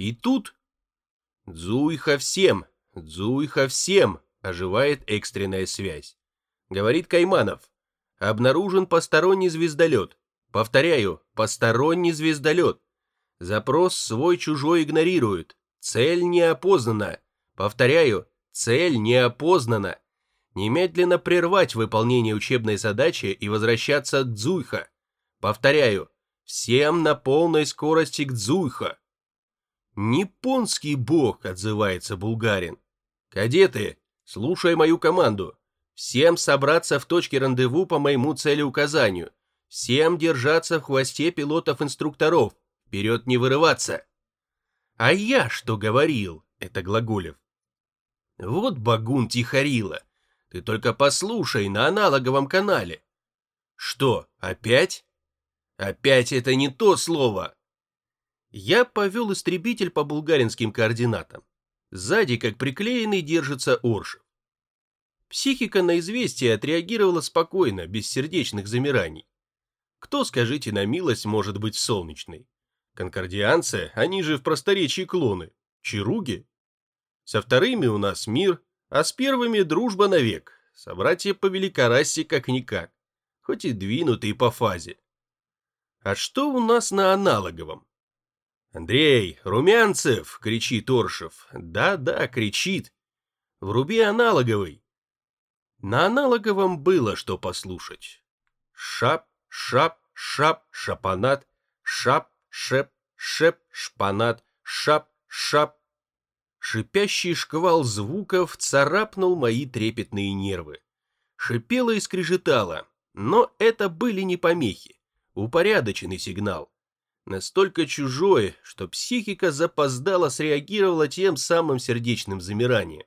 И тут... «Дзуйха всем! Дзуйха всем!» — оживает экстренная связь. Говорит Кайманов. Обнаружен посторонний звездолет. Повторяю, посторонний звездолет. Запрос свой-чужой игнорируют. Цель не опознана. Повторяю, цель не опознана. Немедленно прервать выполнение учебной задачи и возвращаться к Дзуйха. Повторяю, всем на полной скорости к Дзуйха. «Японский бог», — отзывается булгарин. «Кадеты, слушай мою команду. Всем собраться в точке рандеву по моему целеуказанию. Всем держаться в хвосте пилотов-инструкторов. Вперед не вырываться». «А я что говорил?» — это Глаголев. «Вот багун Тихорила. Ты только послушай на аналоговом канале». «Что, опять?» «Опять это не то слово!» Я повел истребитель по булгаринским координатам. Сзади, как приклеенный, держится Оршев. Психика на известие отреагировала спокойно, без сердечных замираний. Кто, скажите на милость, может быть солнечной? Конкордианцы, они же в просторечии клоны. Чаруги? Со вторыми у нас мир, а с первыми дружба навек. Собратья по великорасе как-никак, хоть и двинутые по фазе. А что у нас на аналоговом? «Андрей, Румянцев!» — кричит Оршев. «Да-да, кричит. Вруби аналоговый». На аналоговом было что послушать. Шап, шап, шап, шапанат, шап, шеп, шеп, шпанат, шап, шап. Шипящий шквал звуков царапнул мои трепетные нервы. Шипело и скрежетало, но это были не помехи, упорядоченный сигнал настолько чужое, что психика запоздала среагировала тем самым сердечным замиранием.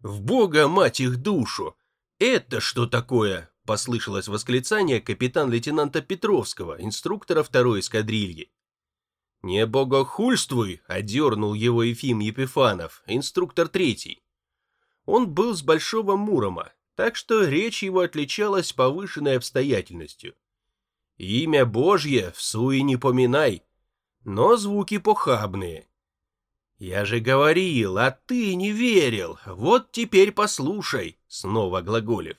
«В Бога, мать их душу! Это что такое?» – послышалось восклицание капитан-лейтенанта Петровского, инструктора второй эскадрильи. «Не богохульствуй!» – одернул его Ефим Епифанов, инструктор третий. Он был с Большого Мурома, так что речь его отличалась повышенной обстоятельностью – Имя Божье в суе не поминай, но звуки похабные. Я же говорил, а ты не верил, вот теперь послушай, снова глаголев.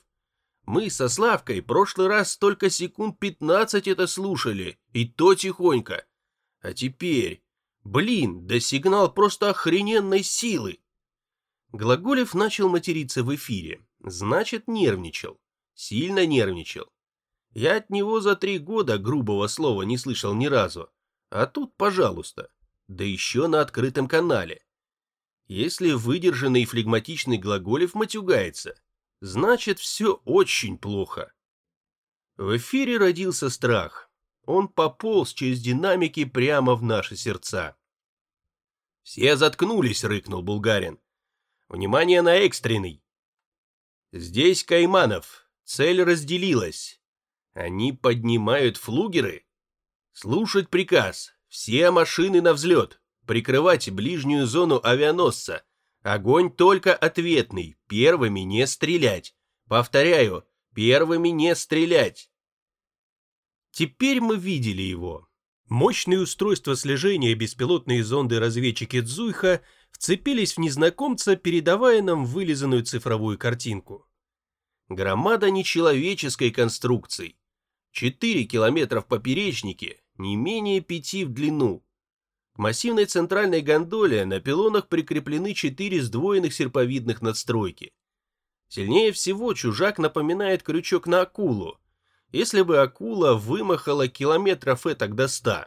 Мы со Славкой прошлый раз только секунд пятнадцать это слушали, и то тихонько. А теперь, блин, да сигнал просто охрененной силы. Глаголев начал материться в эфире, значит нервничал, сильно нервничал. Я от него за три года грубого слова не слышал ни разу. А тут, пожалуйста, да еще на открытом канале. Если выдержанный флегматичный Глаголев матюгается, значит все очень плохо. В эфире родился страх. Он пополз через динамики прямо в наши сердца. «Все заткнулись!» — рыкнул Булгарин. «Внимание на экстренный!» «Здесь Кайманов. Цель разделилась. Они поднимают флугеры? Слушать приказ. Все машины на взлет. Прикрывать ближнюю зону авианосца. Огонь только ответный. Первыми не стрелять. Повторяю, первыми не стрелять. Теперь мы видели его. Мощные устройства слежения беспилотные зонды-разведчики Дзуйха вцепились в незнакомца, передавая нам вылизанную цифровую картинку. Громада нечеловеческой конструкции. 4 километра в поперечнике, не менее 5 в длину. К массивной центральной гондоле на пилонах прикреплены 4 сдвоенных серповидных надстройки. Сильнее всего чужак напоминает крючок на акулу, если бы акула вымахала километров этак до 100.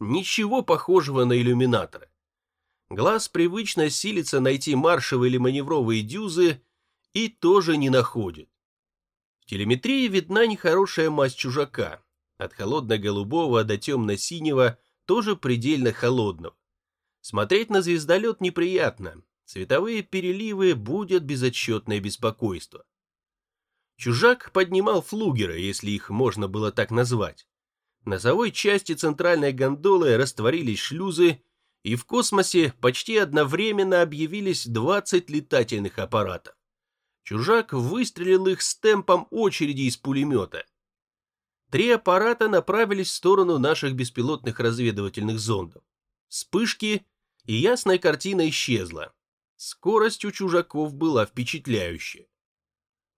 Ничего похожего на иллюминаторы. Глаз привычно силится найти маршевые или маневровые дюзы и тоже не находит. Телеметрии видна нехорошая мазь чужака. От холодно-голубого до темно-синего, тоже предельно холодного. Смотреть на звездолет неприятно. Цветовые переливы будут безотчетное беспокойство. Чужак поднимал флугеры, если их можно было так назвать. Носовой части центральной гондолы растворились шлюзы, и в космосе почти одновременно объявились 20 летательных аппаратов. Чужак выстрелил их с темпом очереди из пулемета. Три аппарата направились в сторону наших беспилотных разведывательных зондов. Вспышки, и ясная картина исчезла. Скорость у чужаков была впечатляющая.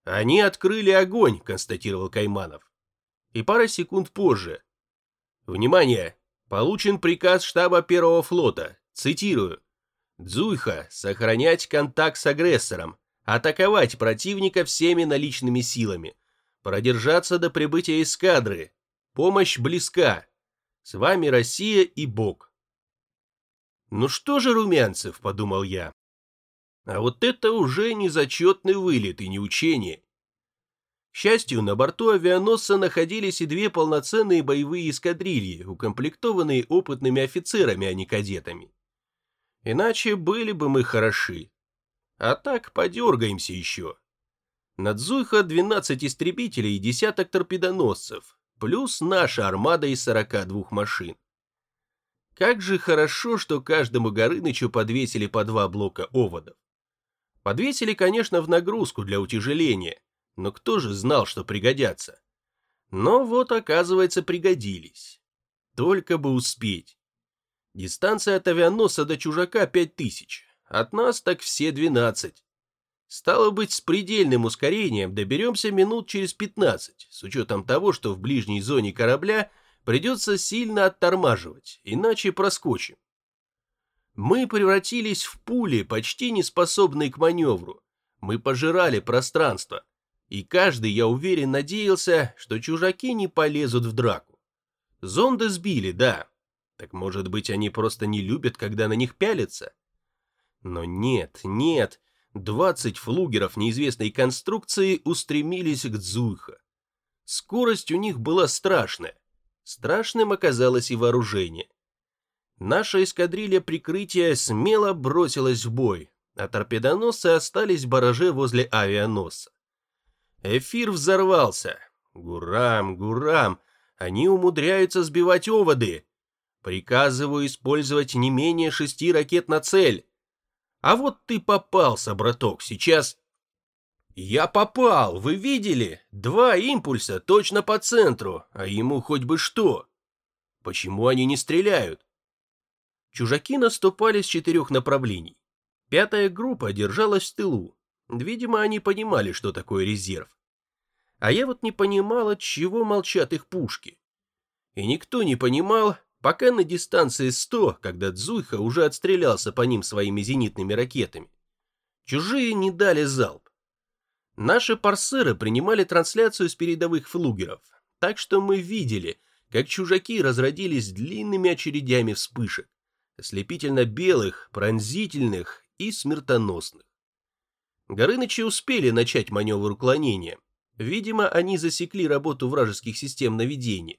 «Они открыли огонь», — констатировал Кайманов. И пара секунд позже. «Внимание! Получен приказ штаба Первого флота. Цитирую. Дзуйха, сохранять контакт с агрессором, атаковать противника всеми наличными силами, продержаться до прибытия эскадры. Помощь близка. С вами Россия и Бог. Ну что же, Румянцев, подумал я. А вот это уже не зачетный вылет и не учение. К счастью, на борту авианосца находились и две полноценные боевые эскадрильи, укомплектованные опытными офицерами, а не кадетами. Иначе были бы мы хороши. А так подергаемся еще. Над Зуйха 12 истребителей и десяток торпедоносцев, плюс наша армада из 42 машин. Как же хорошо, что каждому Горынычу подвесили по два блока оводов. Подвесили, конечно, в нагрузку для утяжеления, но кто же знал, что пригодятся? Но вот, оказывается, пригодились. Только бы успеть. Дистанция от авианосца до чужака 5000, от нас так все 12. Стало быть, с предельным ускорением доберемся минут через 15, с учетом того, что в ближней зоне корабля придется сильно оттормаживать, иначе проскочим. Мы превратились в пули, почти не способные к маневру. Мы пожирали пространство. И каждый, я уверен, надеялся, что чужаки не полезут в драку. Зонды сбили, да, так может быть, они просто не любят, когда на них пялятся? Но нет, нет, двадцать флугеров неизвестной конструкции устремились к Дзуйха. Скорость у них была страшная. Страшным оказалось и вооружение. Наша эскадрилья прикрытия смело бросилась в бой, а торпедоносцы остались в бараже возле авианосца. Эфир взорвался. Гурам, гурам, они умудряются сбивать оводы. Приказываю использовать не менее шести ракет на цель. А вот ты попался, браток, сейчас... Я попал, вы видели? Два импульса точно по центру, а ему хоть бы что. Почему они не стреляют? Чужаки наступали с четырех направлений. Пятая группа держалась в тылу. Видимо, они понимали, что такое резерв. А я вот не понимал, от чего молчат их пушки. И никто не понимал, Пока на дистанции 100, когда Дзуйха уже отстрелялся по ним своими зенитными ракетами, чужие не дали залп. Наши парсеры принимали трансляцию с передовых флугеров, так что мы видели, как чужаки разродились длинными очередями вспышек, ослепительно белых, пронзительных и смертоносных. Горынычи успели начать маневр уклонения. Видимо, они засекли работу вражеских систем наведения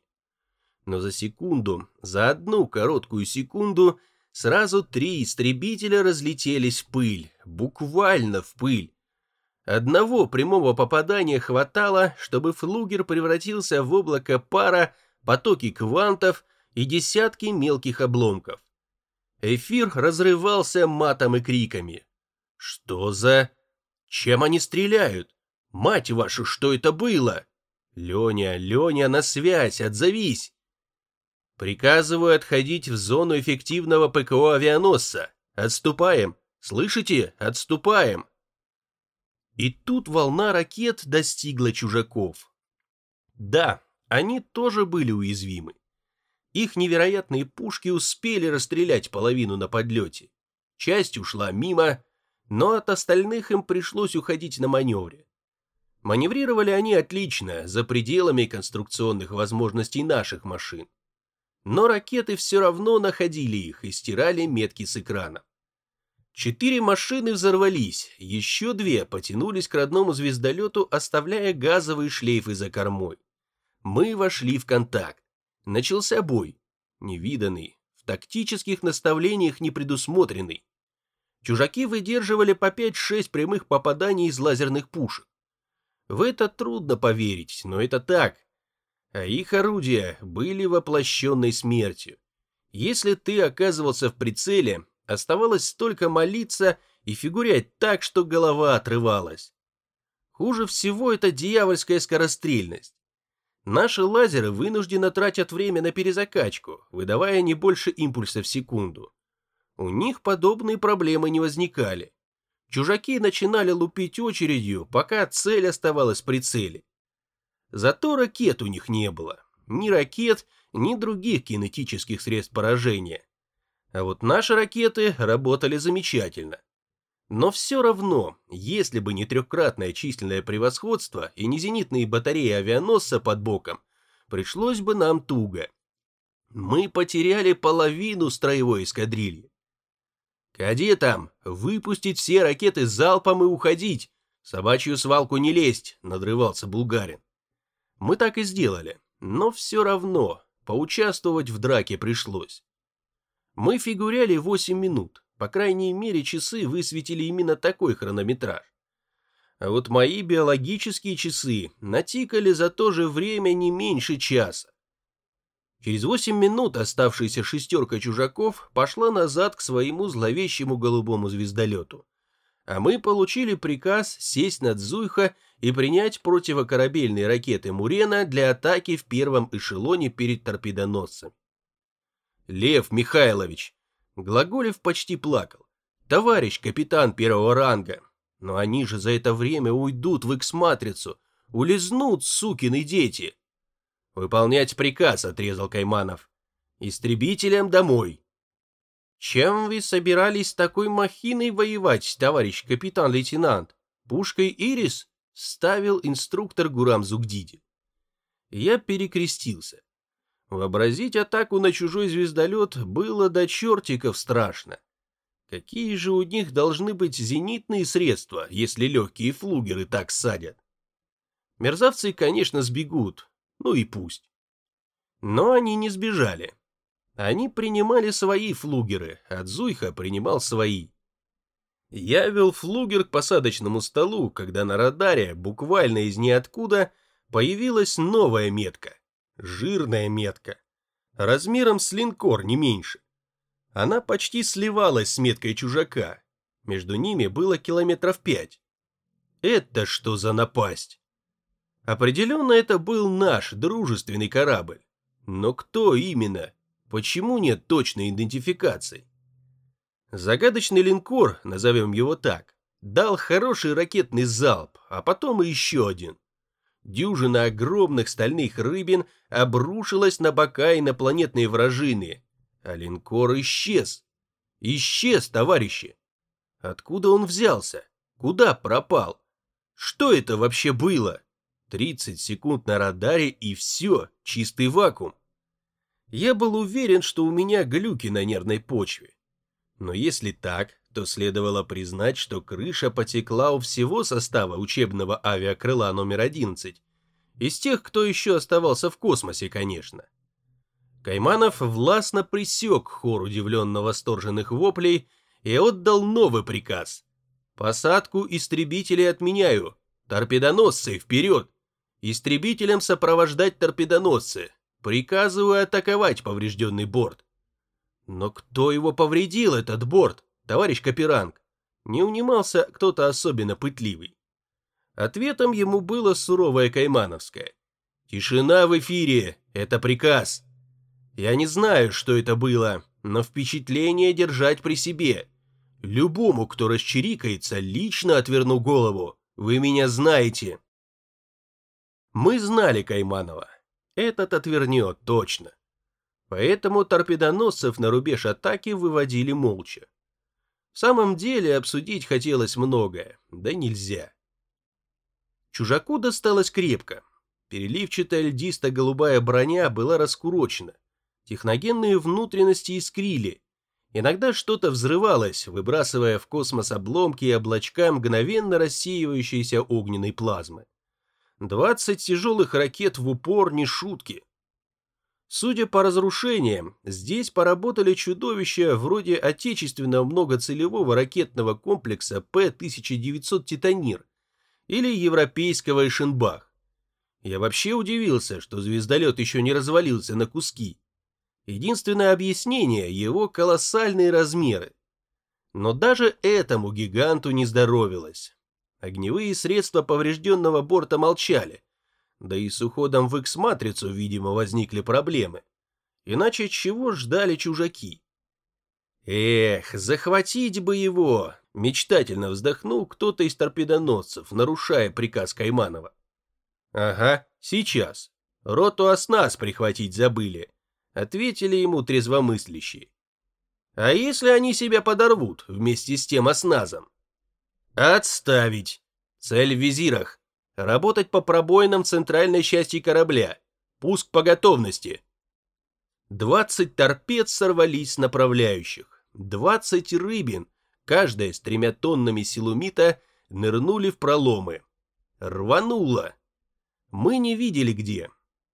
но за секунду, за одну короткую секунду, сразу три истребителя разлетелись в пыль, буквально в пыль. Одного прямого попадания хватало, чтобы флугер превратился в облако пара, потоки квантов и десятки мелких обломков. Эфир разрывался матом и криками. «Что за... Чем они стреляют? Мать вашу, что это было? Леня, Леня, на связь, отзовись!» Приказываю отходить в зону эффективного ПКО авианосца. Отступаем. Слышите? Отступаем. И тут волна ракет достигла чужаков. Да, они тоже были уязвимы. Их невероятные пушки успели расстрелять половину на подлете. Часть ушла мимо, но от остальных им пришлось уходить на маневре. Маневрировали они отлично, за пределами конструкционных возможностей наших машин но ракеты все равно находили их и стирали метки с экрана. Четыре машины взорвались, еще две потянулись к родному звездолету, оставляя газовые шлейфы за кормой. Мы вошли в контакт. Начался бой. Невиданный, в тактических наставлениях не предусмотренный. Чужаки выдерживали по 5-6 прямых попаданий из лазерных пушек. В это трудно поверить, но это так а их орудия были воплощенной смертью. Если ты оказывался в прицеле, оставалось только молиться и фигурять так, что голова отрывалась. Хуже всего это дьявольская скорострельность. Наши лазеры вынужденно тратят время на перезакачку, выдавая не больше импульса в секунду. У них подобные проблемы не возникали. Чужаки начинали лупить очередью, пока цель оставалась при цели. Зато ракет у них не было. Ни ракет, ни других кинетических средств поражения. А вот наши ракеты работали замечательно. Но все равно, если бы не трехкратное численное превосходство и не зенитные батареи авианосца под боком, пришлось бы нам туго. Мы потеряли половину строевой эскадрильи. «Кадетам, выпустить все ракеты залпом и уходить! Собачью свалку не лезть!» — надрывался булгарин. Мы так и сделали, но все равно поучаствовать в драке пришлось. Мы фигуряли 8 минут, по крайней мере, часы высветили именно такой хронометраж. А вот мои биологические часы натикали за то же время не меньше часа. Через восемь минут оставшаяся шестерка чужаков пошла назад к своему зловещему голубому звездолету. А мы получили приказ сесть над Зуйха и принять противокорабельные ракеты Мурена для атаки в первом эшелоне перед торпедоносцем. Лев Михайлович, Глаголев почти плакал. «Товарищ капитан первого ранга, но они же за это время уйдут в X-матрицу, улизнут, сукины дети!» «Выполнять приказ», — отрезал Кайманов. «Истребителям домой». «Чем вы собирались такой махиной воевать, товарищ капитан-лейтенант? Пушкой «Ирис»?» — ставил инструктор Гурам Зугдиди. Я перекрестился. Вообразить атаку на чужой звездолет было до чертиков страшно. Какие же у них должны быть зенитные средства, если легкие флугеры так садят? Мерзавцы, конечно, сбегут, ну и пусть. Но они не сбежали. Они принимали свои флугеры, а Дзуйха принимал свои. Я вел флугер к посадочному столу, когда на радаре, буквально из ниоткуда, появилась новая метка. Жирная метка. Размером с линкор, не меньше. Она почти сливалась с меткой чужака. Между ними было километров пять. Это что за напасть? Определенно это был наш дружественный корабль. Но кто именно? Почему нет точной идентификации? Загадочный линкор, назовем его так, дал хороший ракетный залп, а потом и еще один. Дюжина огромных стальных рыбин обрушилась на бока инопланетной вражины, а линкор исчез. Исчез, товарищи. Откуда он взялся? Куда пропал? Что это вообще было? 30 секунд на радаре и все, чистый вакуум. Я был уверен, что у меня глюки на нервной почве. Но если так, то следовало признать, что крыша потекла у всего состава учебного авиакрыла номер 11. Из тех, кто еще оставался в космосе, конечно. Кайманов властно присек хор удивленно восторженных воплей и отдал новый приказ. «Посадку истребителей отменяю. Торпедоносцы, вперед! Истребителям сопровождать торпедоносцы. Приказываю атаковать поврежденный борт». Но кто его повредил, этот борт, товарищ Каперанг? Не унимался кто-то особенно пытливый. Ответом ему было суровое Каймановское. «Тишина в эфире! Это приказ!» Я не знаю, что это было, но впечатление держать при себе. Любому, кто расчирикается, лично отверну голову. Вы меня знаете. Мы знали Кайманова. Этот отвернет, точно. Поэтому торпедоносцев на рубеж атаки выводили молча. В самом деле обсудить хотелось многое, да нельзя. Чужаку досталось крепко. Переливчатая льдисто-голубая броня была раскурочена. Техногенные внутренности искрили. Иногда что-то взрывалось, выбрасывая в космос обломки и облачка мгновенно рассеивающейся огненной плазмы. 20 тяжелых ракет в упор не шутки. Судя по разрушениям, здесь поработали чудовища вроде отечественного многоцелевого ракетного комплекса П-1900 «Титанир» или европейского «Эшенбах». Я вообще удивился, что звездолет еще не развалился на куски. Единственное объяснение – его колоссальные размеры. Но даже этому гиганту не здоровилось. Огневые средства поврежденного борта молчали. Да и с уходом в X-матрицу, видимо, возникли проблемы. Иначе чего ждали чужаки? Эх, захватить бы его! Мечтательно вздохнул кто-то из торпедоносцев, нарушая приказ Кайманова. Ага, сейчас. Роту оснас прихватить забыли. Ответили ему трезвомыслящие. А если они себя подорвут вместе с тем осназом? Отставить. Цель в визирах. Работать по пробоинам центральной части корабля. Пуск по готовности. 20 торпед сорвались с направляющих. Двадцать рыбин, каждая с тремя тоннами силумита, нырнули в проломы. Рвануло. Мы не видели где.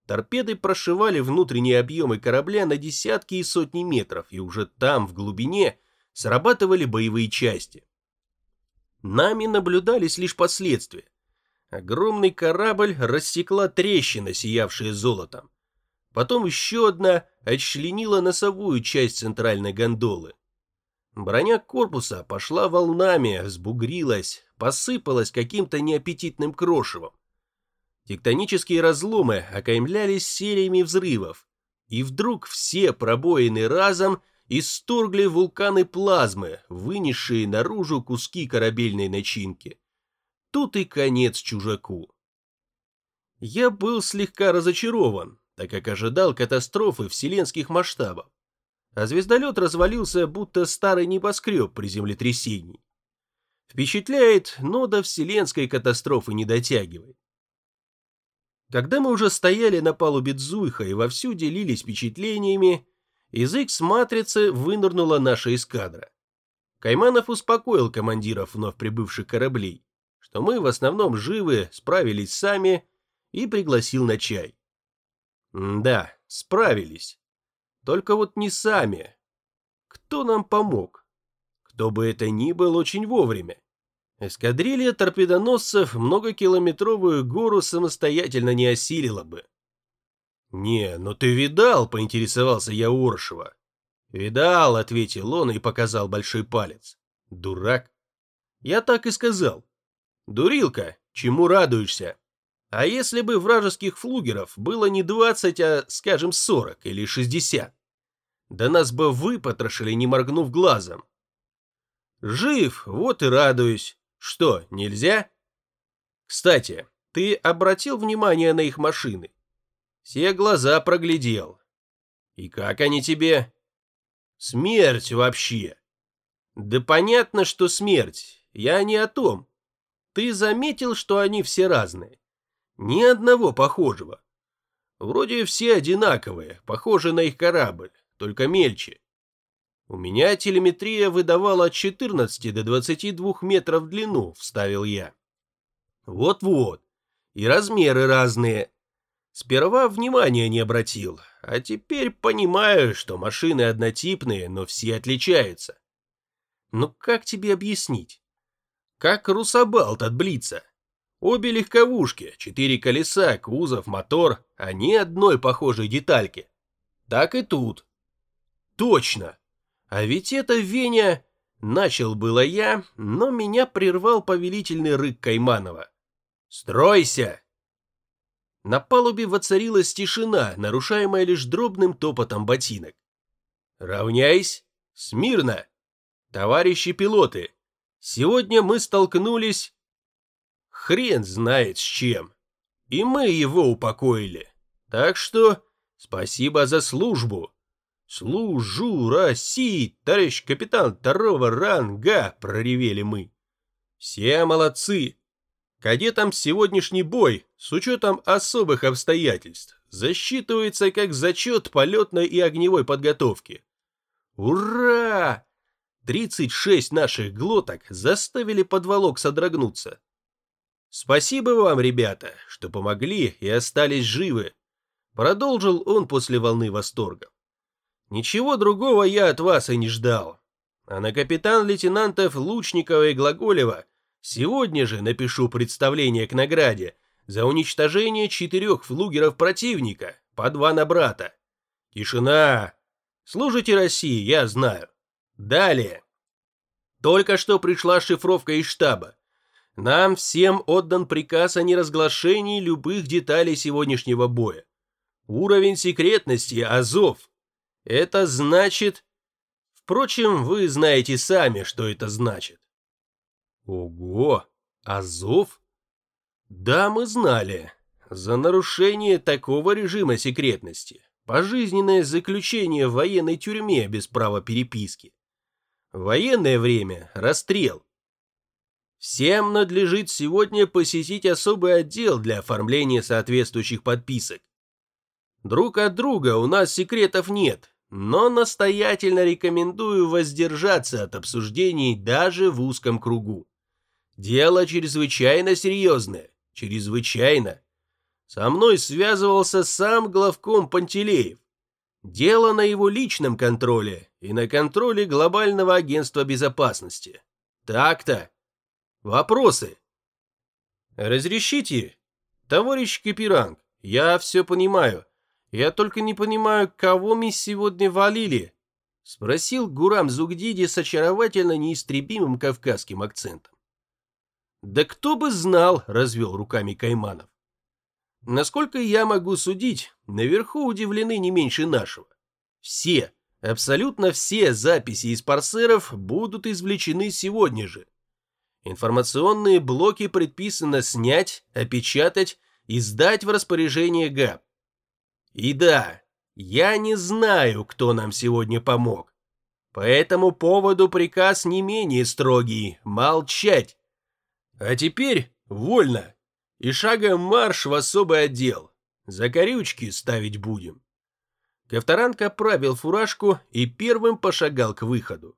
Торпеды прошивали внутренние объемы корабля на десятки и сотни метров, и уже там, в глубине, срабатывали боевые части. Нами наблюдались лишь последствия. Огромный корабль рассекла трещина, сиявшая золотом. Потом еще одна отчленила носовую часть центральной гондолы. Броня корпуса пошла волнами, сбугрилась, посыпалась каким-то неаппетитным крошевом. Тектонические разломы окаймлялись сериями взрывов, и вдруг все пробоины разом исторгли вулканы плазмы, вынесшие наружу куски корабельной начинки. Тут и конец чужаку. Я был слегка разочарован, так как ожидал катастрофы вселенских масштабов а звездолет развалился, будто старый небоскреб при землетрясении. Впечатляет, но до вселенской катастрофы не дотягивает. Когда мы уже стояли на палубе Дзуйха и вовсю делились впечатлениями, из X-матрицы вынырнула наша эскадра. Кайманов успокоил командиров вновь прибывших кораблей, что мы в основном живы, справились сами, и пригласил на чай. Да, справились. Только вот не сами. Кто нам помог? Кто бы это ни был очень вовремя. Эскадрилья торпедоносцев многокилометровую гору самостоятельно не осилила бы. «Не, ну ты видал?» – поинтересовался я Уршева. «Видал», – ответил он и показал большой палец. «Дурак». Я так и сказал. «Дурилка, чему радуешься?» А если бы вражеских флугеров было не 20, а, скажем, 40 или 60? Да нас бы выпотрошили, не моргнув глазом. Жив, вот и радуюсь. Что, нельзя? Кстати, ты обратил внимание на их машины? Все глаза проглядел. И как они тебе? Смерть вообще. Да понятно, что смерть. Я не о том. Ты заметил, что они все разные? Ни одного похожего. Вроде все одинаковые, похожи на их корабль, только мельче. У меня телеметрия выдавала от 14 до 22 метров в длину, вставил я. Вот-вот. И размеры разные. Сперва внимания не обратил, а теперь понимаю, что машины однотипные, но все отличаются. Ну как тебе объяснить? Как русабалт от Блица. Обе легковушки, четыре колеса, кузов, мотор, а ни одной похожей детальки. Так и тут. Точно. А ведь это Веня... Начал было я, но меня прервал повелительный рык Кайманова. «Стройся!» На палубе воцарилась тишина, нарушаемая лишь дробным топотом ботинок. «Равняйсь! Смирно! Товарищи пилоты, сегодня мы столкнулись хрен знает с чем. И мы его упокоили. Так что спасибо за службу. Служу России, товарищ капитан второго ранга, проревели мы. Все молодцы. Кадетам сегодняшний бой, с учетом особых обстоятельств, засчитывается как зачет полетной и огневой подготовки. Ура! 36 наших глоток заставили подволок содрогнуться. «Спасибо вам, ребята, что помогли и остались живы», продолжил он после волны восторга. «Ничего другого я от вас и не ждал. А на капитан-лейтенантов Лучникова и Глаголева сегодня же напишу представление к награде за уничтожение четырех флугеров противника, по два на брата. Тишина! Служите России, я знаю. Далее. Только что пришла шифровка из штаба. Нам всем отдан приказ о неразглашении любых деталей сегодняшнего боя. Уровень секретности Азов. Это значит... Впрочем, вы знаете сами, что это значит. Ого, Азов? Да, мы знали. За нарушение такого режима секретности. Пожизненное заключение в военной тюрьме без права переписки. Военное время – расстрел. Всем надлежит сегодня посетить особый отдел для оформления соответствующих подписок. Друг от друга у нас секретов нет, но настоятельно рекомендую воздержаться от обсуждений даже в узком кругу. Дело чрезвычайно серьезное, чрезвычайно. Со мной связывался сам главком Пантелеев. Дело на его личном контроле и на контроле Глобального агентства безопасности. Так-то. Вопросы? Разрешите? Товарищ Кипиранг, я все понимаю. Я только не понимаю, кого мы сегодня валили? Спросил Гурам Зугдиди с очаровательно неистребимым кавказским акцентом. Да кто бы знал, развел руками Кайманов. Насколько я могу судить, наверху удивлены не меньше нашего. Все, абсолютно все записи из парсеров будут извлечены сегодня же. Информационные блоки предписано снять, опечатать и сдать в распоряжение ГАП. И да, я не знаю, кто нам сегодня помог. По этому поводу приказ не менее строгий – молчать. А теперь вольно. И шагом марш в особый отдел. За корючки ставить будем. Ковторанг оправил фуражку и первым пошагал к выходу.